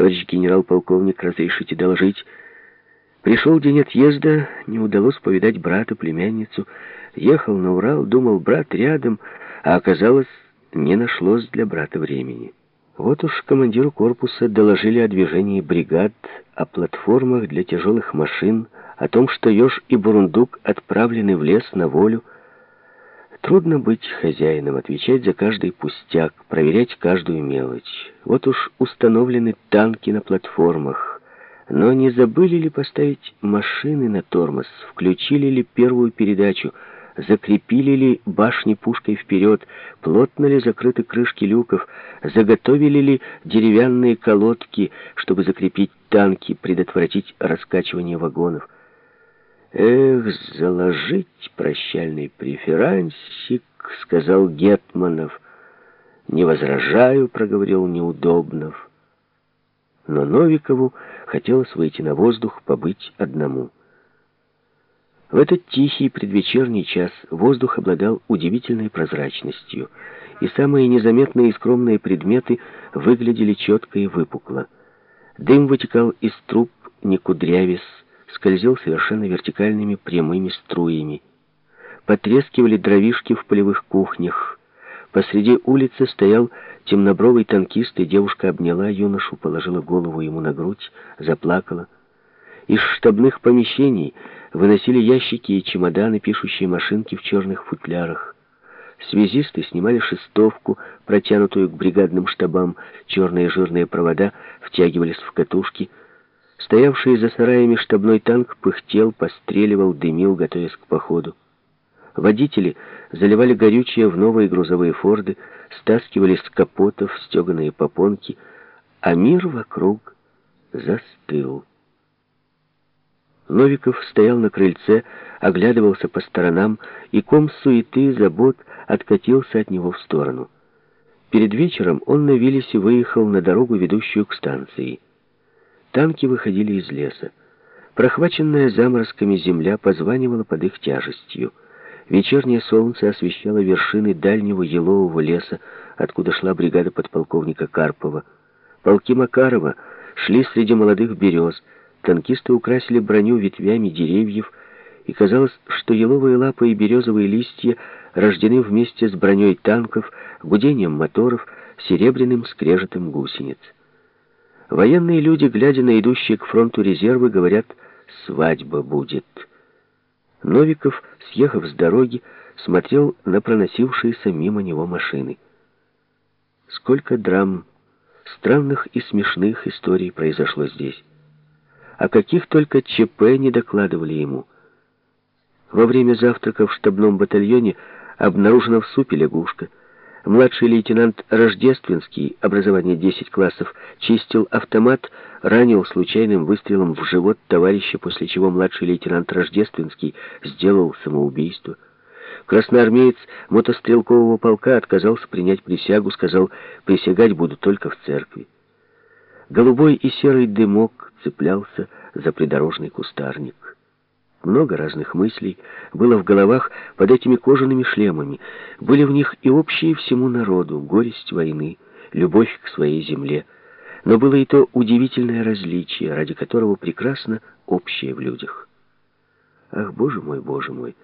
Товарищ генерал-полковник, разрешите доложить. Пришел день отъезда, не удалось повидать брата, племянницу. Ехал на Урал, думал, брат рядом, а оказалось, не нашлось для брата времени. Вот уж командиру корпуса доложили о движении бригад, о платформах для тяжелых машин, о том, что Ёж и Бурундук отправлены в лес на волю. Трудно быть хозяином, отвечать за каждый пустяк, проверять каждую мелочь. Вот уж установлены танки на платформах. Но не забыли ли поставить машины на тормоз, включили ли первую передачу, закрепили ли башни пушкой вперед, плотно ли закрыты крышки люков, заготовили ли деревянные колодки, чтобы закрепить танки, предотвратить раскачивание вагонов. «Эх, заложить прощальный преферансик», — сказал Гетманов. «Не возражаю», — проговорил Неудобнов. Но Новикову хотелось выйти на воздух, побыть одному. В этот тихий предвечерний час воздух обладал удивительной прозрачностью, и самые незаметные и скромные предметы выглядели четко и выпукло. Дым вытекал из труб, не кудрявис, скользил совершенно вертикальными прямыми струями. Потрескивали дровишки в полевых кухнях. Посреди улицы стоял темнобровый танкист, и девушка обняла юношу, положила голову ему на грудь, заплакала. Из штабных помещений выносили ящики и чемоданы, пишущие машинки в черных футлярах. Связисты снимали шестовку, протянутую к бригадным штабам, черные жирные провода втягивались в катушки — Стоявший за сараями штабной танк пыхтел, постреливал, дымил, готовясь к походу. Водители заливали горючее в новые грузовые форды, стаскивали с капотов стеганые попонки, а мир вокруг застыл. Новиков стоял на крыльце, оглядывался по сторонам, и ком суеты, забот откатился от него в сторону. Перед вечером он на Виллисе выехал на дорогу, ведущую к станции. Танки выходили из леса. Прохваченная заморозками земля позванивала под их тяжестью. Вечернее солнце освещало вершины дальнего елового леса, откуда шла бригада подполковника Карпова. Полки Макарова шли среди молодых берез. Танкисты украсили броню ветвями деревьев, и казалось, что еловые лапы и березовые листья рождены вместе с броней танков, гудением моторов, серебряным скрежетом гусениц. Военные люди, глядя на идущие к фронту резервы, говорят «свадьба будет». Новиков, съехав с дороги, смотрел на проносившиеся мимо него машины. Сколько драм, странных и смешных историй произошло здесь. О каких только ЧП не докладывали ему. Во время завтрака в штабном батальоне обнаружена в супе лягушка — Младший лейтенант Рождественский, образование 10 классов, чистил автомат, ранил случайным выстрелом в живот товарища, после чего младший лейтенант Рождественский сделал самоубийство. Красноармеец мотострелкового полка отказался принять присягу, сказал, присягать буду только в церкви. Голубой и серый дымок цеплялся за придорожный кустарник. Много разных мыслей было в головах под этими кожаными шлемами. Были в них и общие всему народу, горесть войны, любовь к своей земле. Но было и то удивительное различие, ради которого прекрасно общее в людях. Ах, боже мой, боже мой!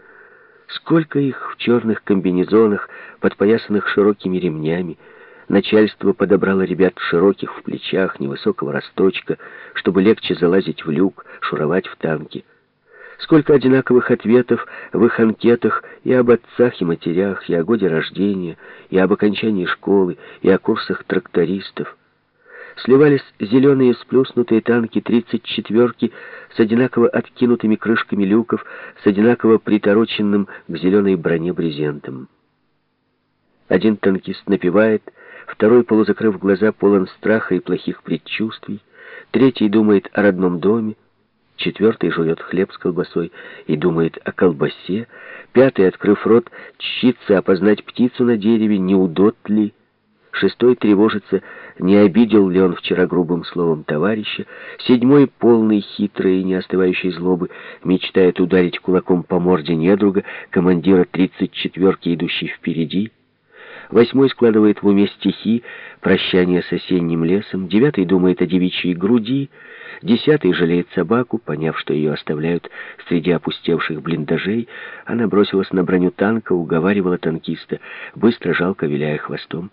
Сколько их в черных комбинезонах, подпоясанных широкими ремнями, Начальство подобрало ребят широких в плечах, невысокого росточка, чтобы легче залазить в люк, шуровать в танке. Сколько одинаковых ответов в их анкетах и об отцах и матерях, и о годе рождения, и об окончании школы, и о курсах трактористов. Сливались зеленые сплюснутые танки 34-ки с одинаково откинутыми крышками люков, с одинаково притороченным к зеленой броне брезентом. Один танкист напевает, второй, полузакрыв глаза, полон страха и плохих предчувствий, третий думает о родном доме, Четвертый жует хлеб с колбасой и думает о колбасе. Пятый, открыв рот, чтится опознать птицу на дереве, не удот ли. Шестой тревожится, не обидел ли он вчера грубым словом товарища. Седьмой, полный хитрой и не остывающей злобы, мечтает ударить кулаком по морде недруга, командира тридцать четверки, идущей впереди. Восьмой складывает в уме стихи, прощание с осенним лесом. Девятый думает о девичьей груди. Десятый жалеет собаку, поняв, что ее оставляют среди опустевших блиндажей. Она бросилась на броню танка, уговаривала танкиста, быстро жалко виляя хвостом.